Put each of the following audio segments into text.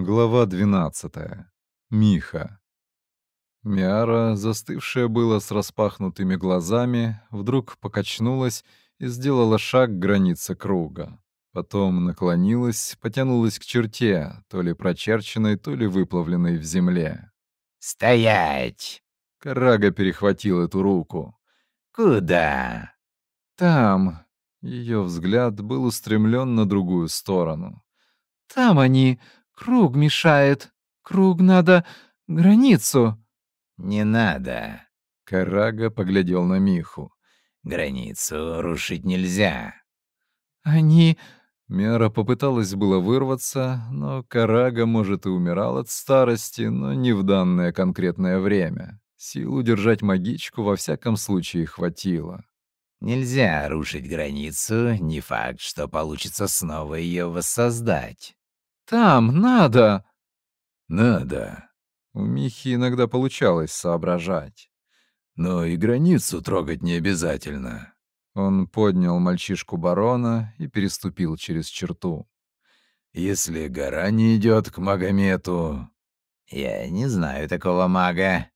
Глава 12. Миха. Миара, застывшая было с распахнутыми глазами, вдруг покачнулась и сделала шаг к границе круга. Потом наклонилась, потянулась к черте, то ли прочерченной, то ли выплавленной в земле. «Стоять!» Карага перехватил эту руку. «Куда?» «Там». Ее взгляд был устремлен на другую сторону. «Там они!» Круг мешает. Круг надо... границу. Не надо. Карага поглядел на Миху. Границу рушить нельзя. Они... Мера попыталась было вырваться, но Карага, может, и умирал от старости, но не в данное конкретное время. Сил удержать магичку во всяком случае хватило. Нельзя рушить границу, не факт, что получится снова ее воссоздать. Там, надо!» «Надо». У Михи иногда получалось соображать. «Но и границу трогать не обязательно». Он поднял мальчишку барона и переступил через черту. «Если гора не идет к Магомету...» «Я не знаю такого мага».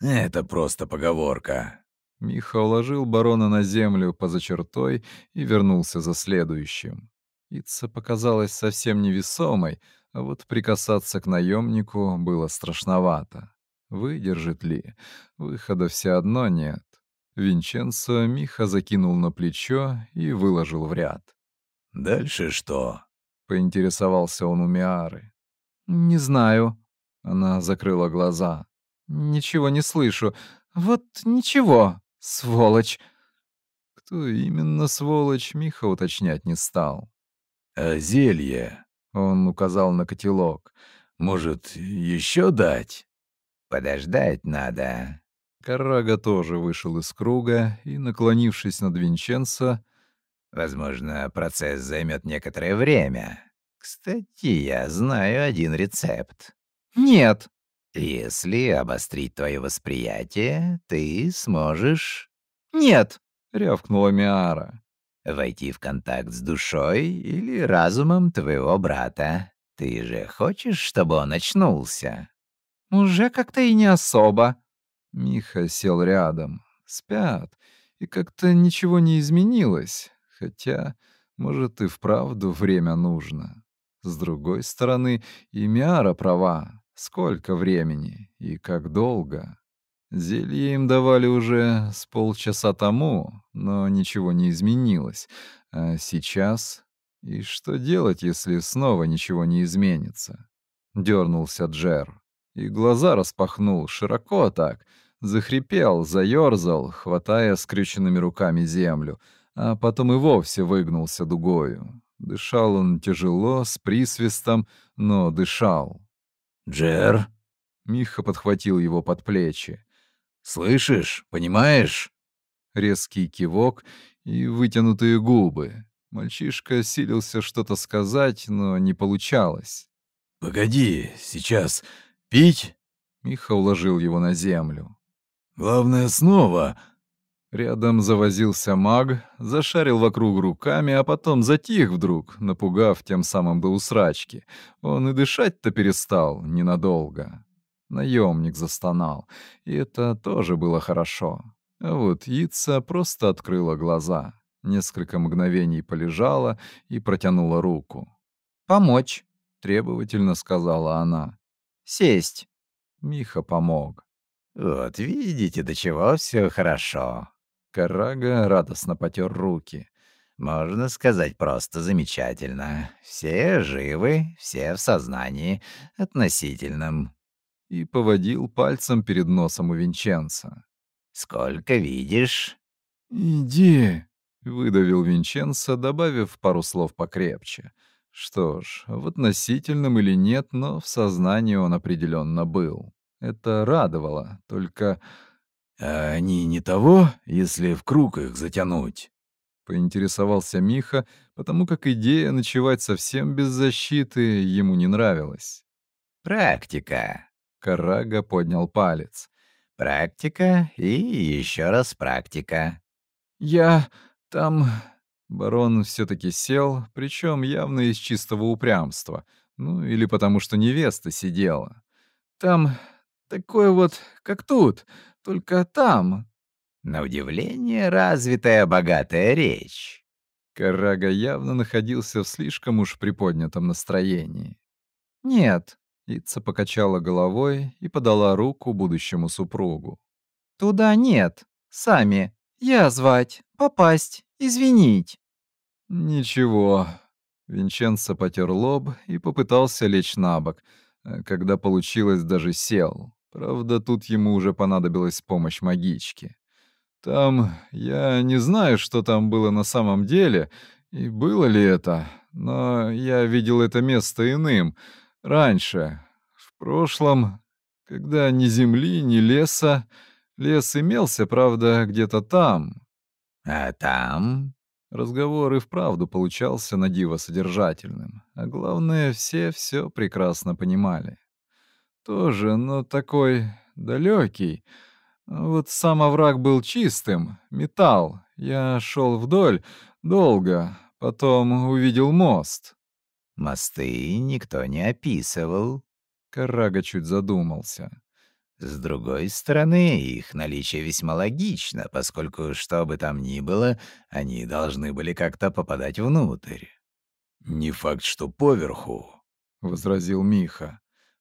«Это просто поговорка». Миха уложил барона на землю поза чертой и вернулся за следующим. Ица показалась совсем невесомой, а вот прикасаться к наемнику было страшновато. Выдержит ли? Выхода все одно нет. Винченцо Миха закинул на плечо и выложил в ряд. «Дальше что?» — поинтересовался он у Миары. «Не знаю». Она закрыла глаза. «Ничего не слышу. Вот ничего, сволочь». Кто именно сволочь, Миха уточнять не стал. «А зелье?» — он указал на котелок. «Может, еще дать?» «Подождать надо». Карага тоже вышел из круга и, наклонившись над Винченцо, «Возможно, процесс займет некоторое время. Кстати, я знаю один рецепт». «Нет». «Если обострить твое восприятие, ты сможешь...» «Нет», — рявкнула Миара войти в контакт с душой или разумом твоего брата. Ты же хочешь, чтобы он очнулся?» «Уже как-то и не особо». Миха сел рядом. Спят. И как-то ничего не изменилось. Хотя, может, и вправду время нужно. С другой стороны, и Миара права. Сколько времени и как долго? Зелье им давали уже с полчаса тому, но ничего не изменилось. А сейчас... И что делать, если снова ничего не изменится? Дернулся Джер. И глаза распахнул широко так. Захрипел, заерзал, хватая скрюченными руками землю, а потом и вовсе выгнулся дугою. Дышал он тяжело, с присвистом, но дышал. «Джер?» Миха подхватил его под плечи. Слышишь? Понимаешь?» Резкий кивок и вытянутые губы. Мальчишка силился что-то сказать, но не получалось. «Погоди, сейчас. Пить?» Миха уложил его на землю. «Главное, снова...» Рядом завозился маг, зашарил вокруг руками, а потом затих вдруг, напугав тем самым до усрачки. Он и дышать-то перестал ненадолго. Наемник застонал, и это тоже было хорошо. А вот Ица просто открыла глаза, несколько мгновений полежала и протянула руку. «Помочь», — требовательно сказала она. «Сесть». Миха помог. «Вот видите, до чего все хорошо». Карага радостно потер руки. «Можно сказать просто замечательно. Все живы, все в сознании относительном и поводил пальцем перед носом у Винченца. «Сколько видишь?» «Иди», — выдавил Винченцо, добавив пару слов покрепче. Что ж, в относительном или нет, но в сознании он определенно был. Это радовало, только... «А они не того, если в круг их затянуть?» Поинтересовался Миха, потому как идея ночевать совсем без защиты ему не нравилась. «Практика», Карага поднял палец. «Практика и еще раз практика». «Я там...» Барон все-таки сел, причем явно из чистого упрямства, Ну, или потому что невеста сидела. Там такое вот, как тут, только там. На удивление, развитая богатая речь. Карага явно находился в слишком уж приподнятом настроении. Нет, Ица покачала головой и подала руку будущему супругу. туда нет. Сами. Я звать, попасть, извинить. «Ничего». Винченцо потер лоб и попытался лечь на бок. а Когда получилось, даже сел. Правда, тут ему уже понадобилась помощь магички. Там... Я не знаю, что там было на самом деле, и было ли это, но я видел это место иным. Раньше. В прошлом, когда ни земли, ни леса... Лес имелся, правда, где-то там, А там Разговор и вправду получался на диво содержательным, а главное, все все прекрасно понимали. Тоже, но такой далекий. Вот сам овраг был чистым, металл. Я шел вдоль, долго, потом увидел мост. Мосты никто не описывал. Карага чуть задумался. С другой стороны, их наличие весьма логично, поскольку, что бы там ни было, они должны были как-то попадать внутрь. «Не факт, что поверху», — возразил Миха.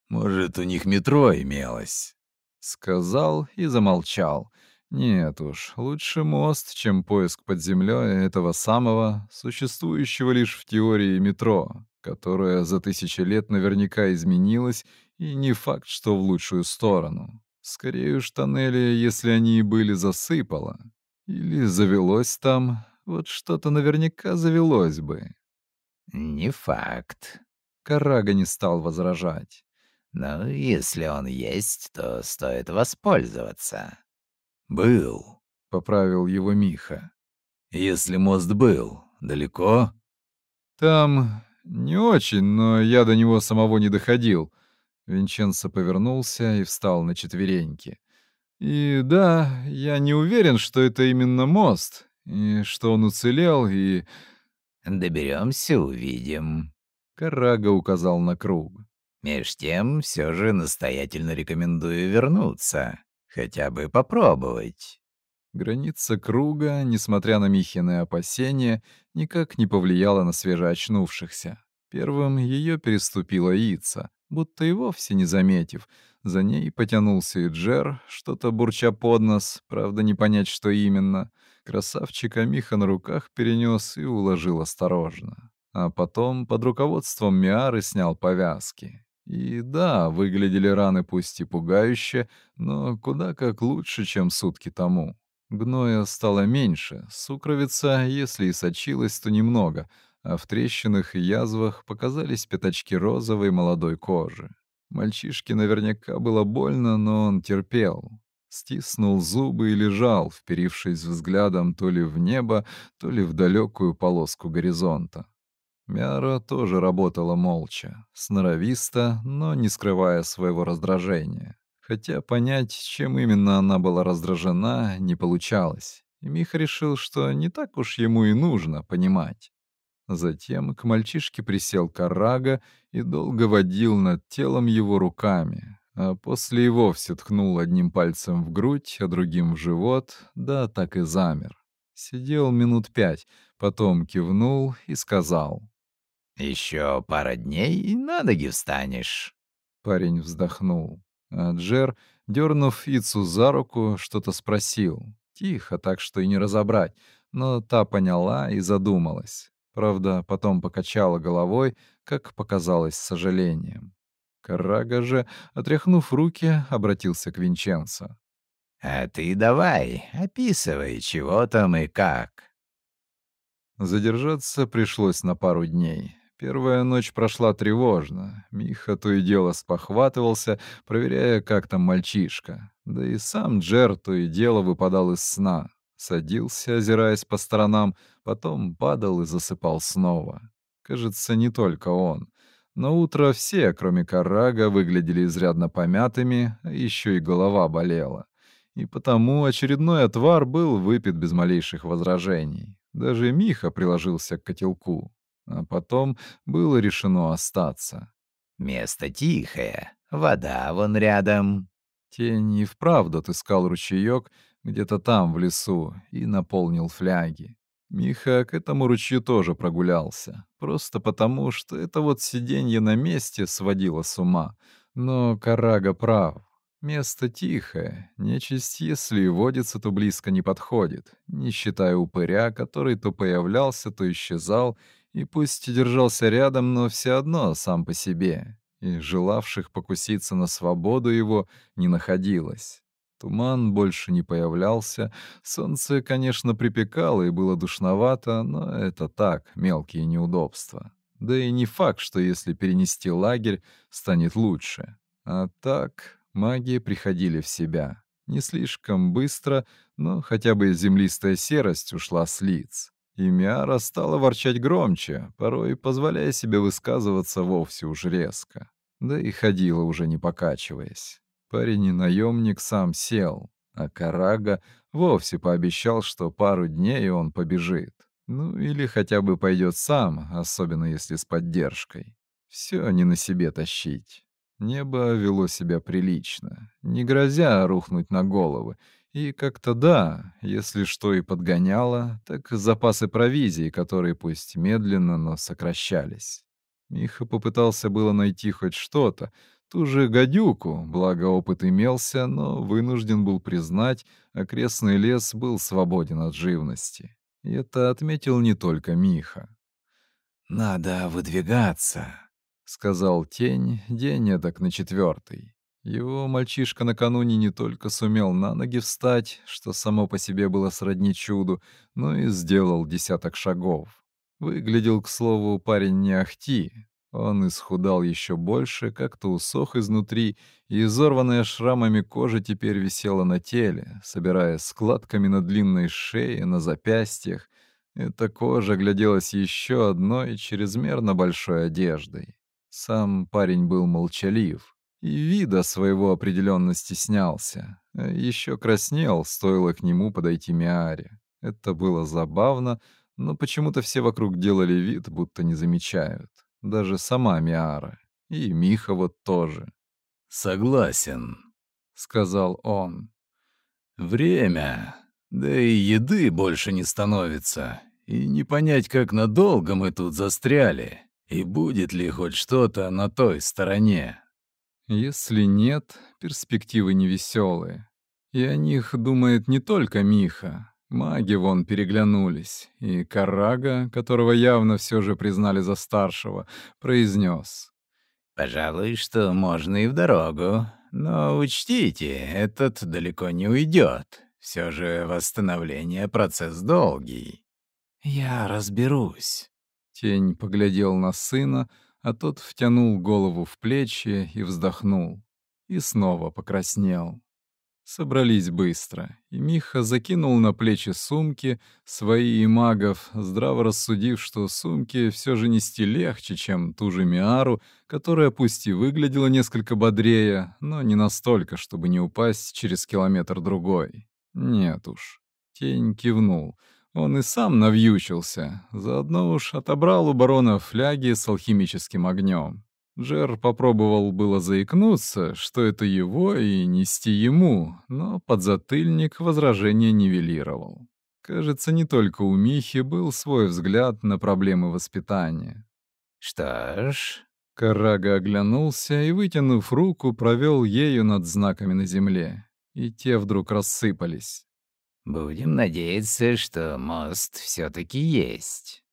«Может, у них метро имелось». Сказал и замолчал. Нет уж, лучше мост, чем поиск под землей этого самого, существующего лишь в теории метро, которое за тысячи лет наверняка изменилось, и не факт, что в лучшую сторону. Скорее уж тоннели, если они и были, засыпало. Или завелось там, вот что-то наверняка завелось бы. «Не факт. Карага не стал возражать. Но если он есть, то стоит воспользоваться». «Был», — поправил его Миха. «Если мост был, далеко?» «Там не очень, но я до него самого не доходил». Винченцо повернулся и встал на четвереньки. «И да, я не уверен, что это именно мост, и что он уцелел, и...» Доберемся, увидим. Карага указал на круг. Меж тем, все же настоятельно рекомендую вернуться. Хотя бы попробовать. Граница круга, несмотря на Михины опасения, никак не повлияла на свежеочнувшихся. Первым ее переступила Ица, будто и вовсе не заметив. За ней потянулся и Джер, что-то бурча под нос, правда, не понять, что именно. Красавчика Миха на руках перенес и уложил осторожно. А потом под руководством Миары снял повязки. И да, выглядели раны пусть и пугающе, но куда как лучше, чем сутки тому. Гноя стало меньше, сукровица, если и сочилась, то немного, а в трещинах и язвах показались пятачки розовой молодой кожи. Мальчишке наверняка было больно, но он терпел. Стиснул зубы и лежал, вперившись взглядом то ли в небо, то ли в далекую полоску горизонта. Мяра тоже работала молча, сноровисто, но не скрывая своего раздражения. Хотя понять, чем именно она была раздражена, не получалось. И Миха решил, что не так уж ему и нужно понимать. Затем к мальчишке присел Карага и долго водил над телом его руками, а после и вовсе ткнул одним пальцем в грудь, а другим в живот, да так и замер. Сидел минут пять, потом кивнул и сказал. Еще пара дней и на ноги встанешь. Парень вздохнул. А Джер, дернув Ицу за руку, что-то спросил. Тихо, так что и не разобрать. Но та поняла и задумалась. Правда, потом покачала головой, как показалось, с сожалением. Карага же, отряхнув руки, обратился к Винченцо. А ты давай, описывай, чего там и как. Задержаться пришлось на пару дней. Первая ночь прошла тревожно. Миха то и дело спохватывался, проверяя, как там мальчишка. Да и сам Джер то и дело выпадал из сна. Садился, озираясь по сторонам, потом падал и засыпал снова. Кажется, не только он. Но утро все, кроме Карага, выглядели изрядно помятыми, а еще и голова болела. И потому очередной отвар был выпит без малейших возражений. Даже Миха приложился к котелку. А потом было решено остаться. Место тихое, вода вон рядом». Тень и вправду отыскал ручеёк где-то там, в лесу, и наполнил фляги. Миха к этому ручью тоже прогулялся, просто потому, что это вот сиденье на месте сводило с ума. Но Карага прав. Место тихое, нечисть, если и водится, то близко не подходит, не считая упыря, который то появлялся, то исчезал, и пусть держался рядом, но все одно сам по себе, и желавших покуситься на свободу его не находилось. Туман больше не появлялся, солнце, конечно, припекало и было душновато, но это так, мелкие неудобства. Да и не факт, что если перенести лагерь, станет лучше. А так, маги приходили в себя. Не слишком быстро, но хотя бы землистая серость ушла с лиц. И Миара стала ворчать громче, порой позволяя себе высказываться вовсе уж резко. Да и ходила уже не покачиваясь. Парень и наемник сам сел, а Карага вовсе пообещал, что пару дней он побежит. Ну или хотя бы пойдет сам, особенно если с поддержкой. Все не на себе тащить. Небо вело себя прилично, не грозя рухнуть на головы. И как-то да, если что и подгоняло, так запасы провизии, которые пусть медленно, но сокращались. Миха попытался было найти хоть что-то, ту же гадюку, благо опыт имелся, но вынужден был признать, окрестный лес был свободен от живности. И это отметил не только Миха. «Надо выдвигаться», — сказал тень, день эдак на четвертый. Его мальчишка накануне не только сумел на ноги встать, что само по себе было сродни чуду, но и сделал десяток шагов. Выглядел, к слову, парень не ахти. Он исхудал еще больше, как-то усох изнутри, и изорванная шрамами кожа теперь висела на теле, собирая складками на длинной шее, на запястьях. Эта кожа гляделась еще одной чрезмерно большой одеждой. Сам парень был молчалив и вида своего определенно стеснялся. Еще краснел, стоило к нему подойти Миаре. Это было забавно, но почему-то все вокруг делали вид, будто не замечают. Даже сама Миара. И Миха вот тоже. «Согласен», — сказал он. «Время. Да и еды больше не становится. И не понять, как надолго мы тут застряли. И будет ли хоть что-то на той стороне. Если нет, перспективы невеселые. И о них думает не только Миха. Маги вон переглянулись, и Карага, которого явно все же признали за старшего, произнес. «Пожалуй, что можно и в дорогу. Но учтите, этот далеко не уйдет. Все же восстановление — процесс долгий». «Я разберусь». Тень поглядел на сына, а тот втянул голову в плечи и вздохнул. И снова покраснел. Собрались быстро, и Миха закинул на плечи сумки, свои и магов, здраво рассудив, что сумки все же нести легче, чем ту же Миару, которая пусть и выглядела несколько бодрее, но не настолько, чтобы не упасть через километр-другой. Нет уж. Тень кивнул. Он и сам навьючился, заодно уж отобрал у барона фляги с алхимическим огнем. Джер попробовал было заикнуться, что это его и нести ему, но подзатыльник возражения нивелировал. Кажется, не только у Михи был свой взгляд на проблемы воспитания. «Что ж...» Карага оглянулся и, вытянув руку, провел ею над знаками на земле, и те вдруг рассыпались. «Будем надеяться, что мост все таки есть».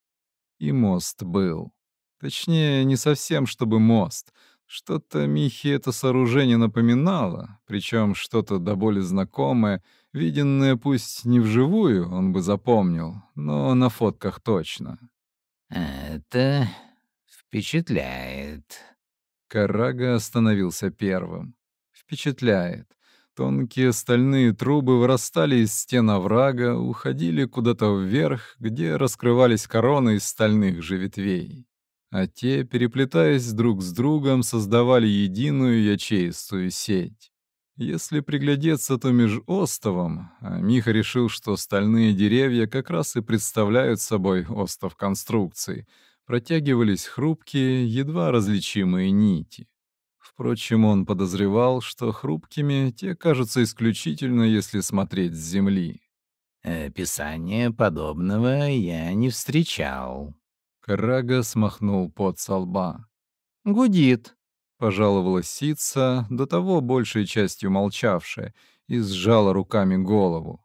И мост был. Точнее, не совсем чтобы мост. Что-то Михе это сооружение напоминало, причем что-то до боли знакомое, виденное пусть не вживую, он бы запомнил, но на фотках точно. «Это впечатляет». Карага остановился первым. «Впечатляет». Тонкие стальные трубы вырастали из стен оврага, уходили куда-то вверх, где раскрывались короны из стальных же ветвей а те, переплетаясь друг с другом, создавали единую ячеистую сеть. Если приглядеться, то меж остовом, а Миха решил, что стальные деревья как раз и представляют собой остов конструкции, протягивались хрупкие, едва различимые нити. Впрочем, он подозревал, что хрупкими те кажутся исключительно, если смотреть с земли. «Описания подобного я не встречал». Карага смахнул пот со лба. «Гудит», — пожаловалась Сица, до того большей частью молчавшая, и сжала руками голову.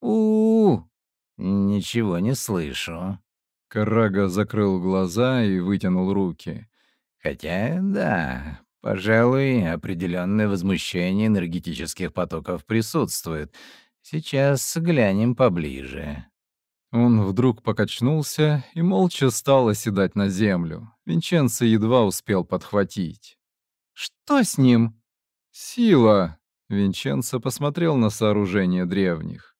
у, -у, -у «Ничего не слышу». Карага закрыл глаза и вытянул руки. «Хотя, да, пожалуй, определенное возмущение энергетических потоков присутствует. Сейчас глянем поближе». Он вдруг покачнулся и молча стал оседать на землю. Винченцо едва успел подхватить. «Что с ним?» «Сила!» — Винченцо посмотрел на сооружение древних.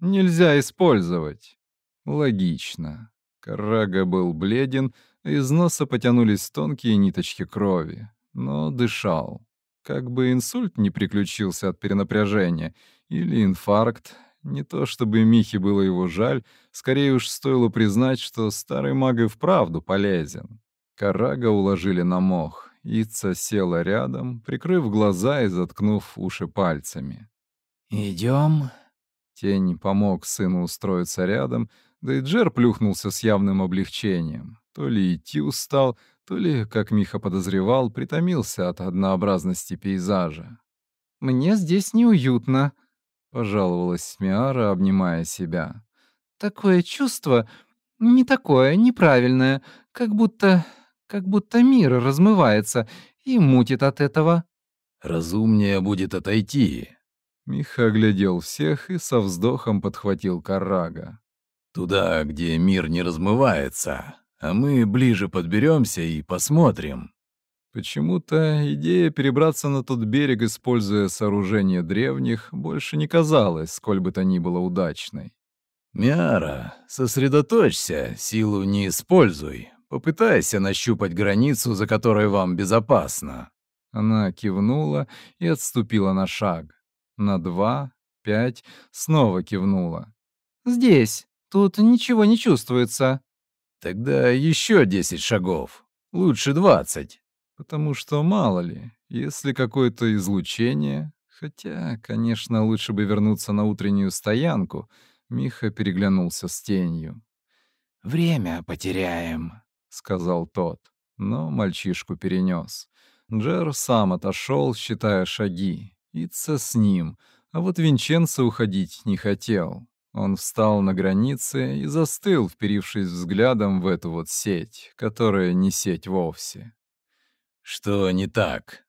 «Нельзя использовать». «Логично». Карага был бледен, а из носа потянулись тонкие ниточки крови, но дышал. Как бы инсульт не приключился от перенапряжения, или инфаркт, не то чтобы Михе было его жаль, скорее уж стоило признать, что старый маг и вправду полезен. Карага уложили на мох. Ица села рядом, прикрыв глаза и заткнув уши пальцами. Идем. Тень помог сыну устроиться рядом, да и Джер плюхнулся с явным облегчением. То ли идти устал, то ли, как Миха подозревал, притомился от однообразности пейзажа. «Мне здесь неуютно», — пожаловалась Миара, обнимая себя. «Такое чувство, не такое, неправильное, как будто... как будто мир размывается и мутит от этого». «Разумнее будет отойти». Миха оглядел всех и со вздохом подхватил Карага. «Туда, где мир не размывается, а мы ближе подберемся и посмотрим». Почему-то идея перебраться на тот берег, используя сооружение древних, больше не казалась, сколь бы то ни было удачной. «Миара, сосредоточься, силу не используй. Попытайся нащупать границу, за которой вам безопасно». Она кивнула и отступила на шаг. На два, пять, снова кивнула. «Здесь. Тут ничего не чувствуется». «Тогда еще десять шагов. Лучше двадцать» потому что мало ли, если какое-то излучение... Хотя, конечно, лучше бы вернуться на утреннюю стоянку. Миха переглянулся с тенью. «Время потеряем», — сказал тот, но мальчишку перенес. Джер сам отошел, считая шаги. Ица с ним, а вот Винченцо уходить не хотел. Он встал на границе и застыл, вперившись взглядом в эту вот сеть, которая не сеть вовсе. «Что не так?»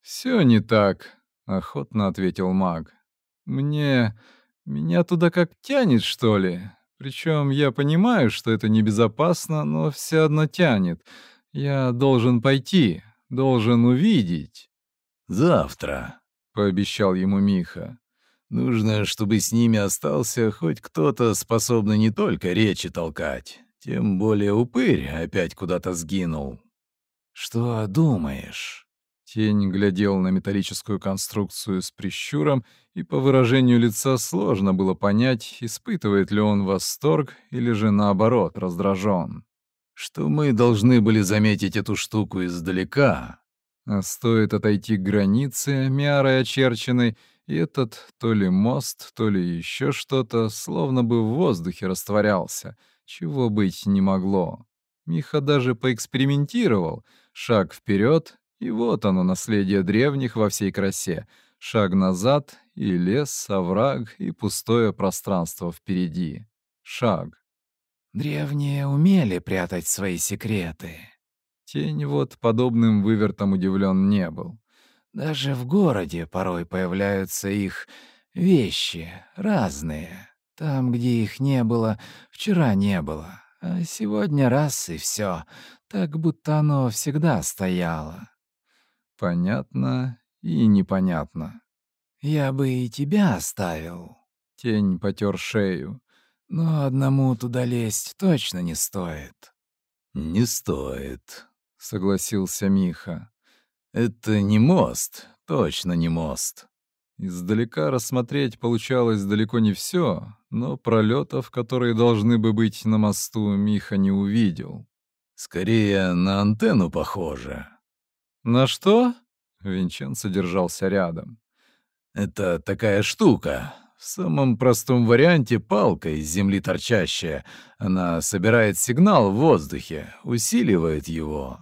«Все не так», — охотно ответил маг. «Мне... меня туда как тянет, что ли? Причем я понимаю, что это небезопасно, но все одно тянет. Я должен пойти, должен увидеть». «Завтра», — пообещал ему Миха. «Нужно, чтобы с ними остался хоть кто-то, способный не только речи толкать. Тем более упырь опять куда-то сгинул. «Что думаешь?» Тень глядел на металлическую конструкцию с прищуром, и по выражению лица сложно было понять, испытывает ли он восторг или же наоборот раздражен. «Что мы должны были заметить эту штуку издалека?» А стоит отойти к границе, мярой очерченной, и этот то ли мост, то ли еще что-то, словно бы в воздухе растворялся, чего быть не могло. Миха даже поэкспериментировал — Шаг вперед, и вот оно, наследие древних во всей красе. Шаг назад, и лес, овраг, и пустое пространство впереди. Шаг. Древние умели прятать свои секреты. Тень вот подобным вывертом удивлен не был. Даже в городе порой появляются их вещи разные. Там, где их не было, вчера не было. А сегодня раз и все, так будто оно всегда стояло. Понятно и непонятно. Я бы и тебя оставил. Тень потер шею. Но одному туда лезть точно не стоит. Не стоит, согласился Миха. Это не мост, точно не мост. Издалека рассмотреть получалось далеко не все, но пролетов, которые должны бы быть на мосту, Миха не увидел. Скорее, на антенну похоже. На что? Винченцо держался рядом. Это такая штука. В самом простом варианте палка из земли торчащая. Она собирает сигнал в воздухе, усиливает его.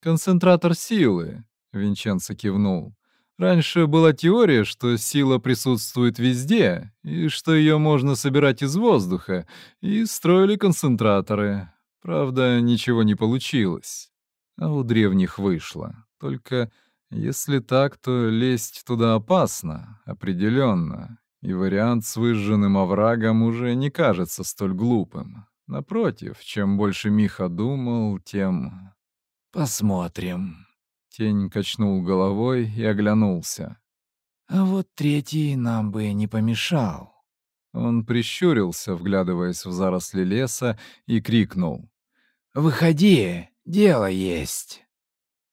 Концентратор силы, Винченцо кивнул. Раньше была теория, что сила присутствует везде, и что ее можно собирать из воздуха, и строили концентраторы. Правда, ничего не получилось. А у древних вышло. Только если так, то лезть туда опасно, определенно. И вариант с выжженным оврагом уже не кажется столь глупым. Напротив, чем больше Миха думал, тем... «Посмотрим». Тень качнул головой и оглянулся. «А вот третий нам бы не помешал». Он прищурился, вглядываясь в заросли леса, и крикнул. «Выходи, дело есть».